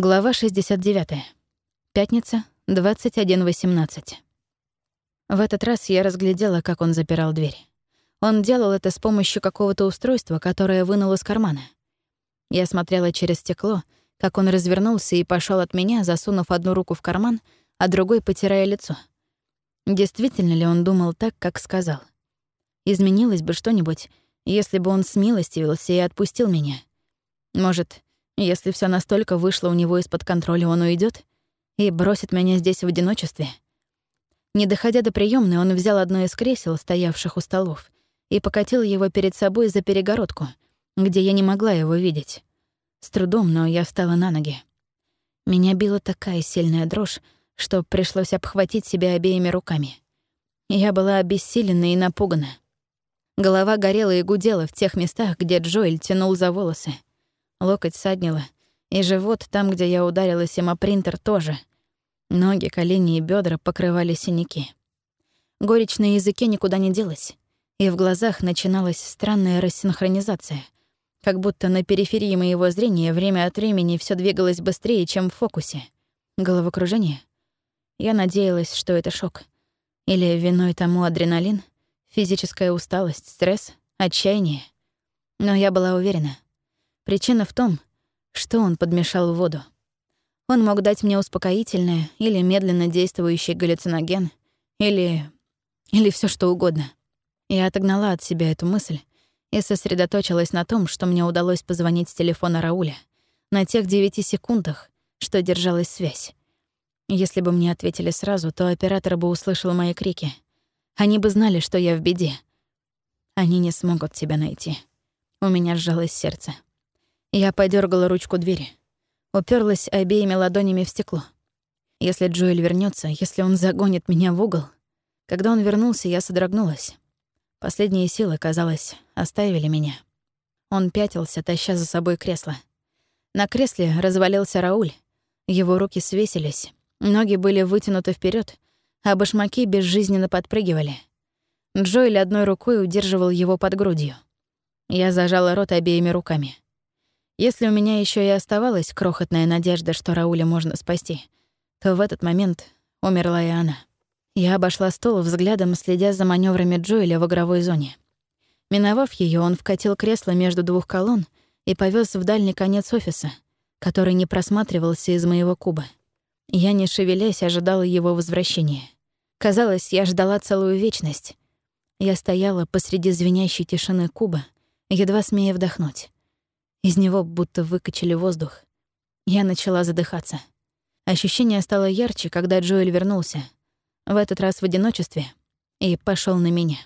Глава 69. Пятница, 21.18. В этот раз я разглядела, как он запирал дверь. Он делал это с помощью какого-то устройства, которое вынул из кармана. Я смотрела через стекло, как он развернулся и пошел от меня, засунув одну руку в карман, а другой потирая лицо. Действительно ли он думал так, как сказал? Изменилось бы что-нибудь, если бы он смилостивился и отпустил меня. Может, если все настолько вышло у него из-под контроля, он уйдет и бросит меня здесь в одиночестве. Не доходя до приемной, он взял одно из кресел, стоявших у столов, и покатил его перед собой за перегородку, где я не могла его видеть. С трудом, но я встала на ноги. Меня била такая сильная дрожь, что пришлось обхватить себя обеими руками. Я была обессилена и напугана. Голова горела и гудела в тех местах, где Джоэль тянул за волосы. Локоть саднило, и живот там, где я ударилась им о принтер, тоже. Ноги, колени и бедра покрывали синяки. Горечь на языке никуда не делась, и в глазах начиналась странная рассинхронизация, как будто на периферии моего зрения время от времени все двигалось быстрее, чем в фокусе. Головокружение? Я надеялась, что это шок. Или виной тому адреналин, физическая усталость, стресс, отчаяние. Но я была уверена — Причина в том, что он подмешал в воду. Он мог дать мне успокоительное или медленно действующий галлюциноген, или... или все что угодно. Я отогнала от себя эту мысль и сосредоточилась на том, что мне удалось позвонить с телефона Рауля, на тех девяти секундах, что держалась связь. Если бы мне ответили сразу, то оператор бы услышал мои крики. Они бы знали, что я в беде. Они не смогут тебя найти. У меня сжалось сердце. Я подергала ручку двери. Уперлась обеими ладонями в стекло. Если Джоэль вернется, если он загонит меня в угол... Когда он вернулся, я содрогнулась. Последние силы, казалось, оставили меня. Он пятился, таща за собой кресло. На кресле развалился Рауль. Его руки свесились, ноги были вытянуты вперед, а башмаки безжизненно подпрыгивали. Джоэль одной рукой удерживал его под грудью. Я зажала рот обеими руками. Если у меня еще и оставалась крохотная надежда, что Рауля можно спасти, то в этот момент умерла и она. Я обошла стол взглядом, следя за маневрами Джоэля в игровой зоне. Миновав ее, он вкатил кресло между двух колонн и повез в дальний конец офиса, который не просматривался из моего куба. Я, не шевелясь, ожидала его возвращения. Казалось, я ждала целую вечность. Я стояла посреди звенящей тишины куба, едва смея вдохнуть. Из него будто выкачали воздух. Я начала задыхаться. Ощущение стало ярче, когда Джоэль вернулся. В этот раз в одиночестве. И пошел на меня.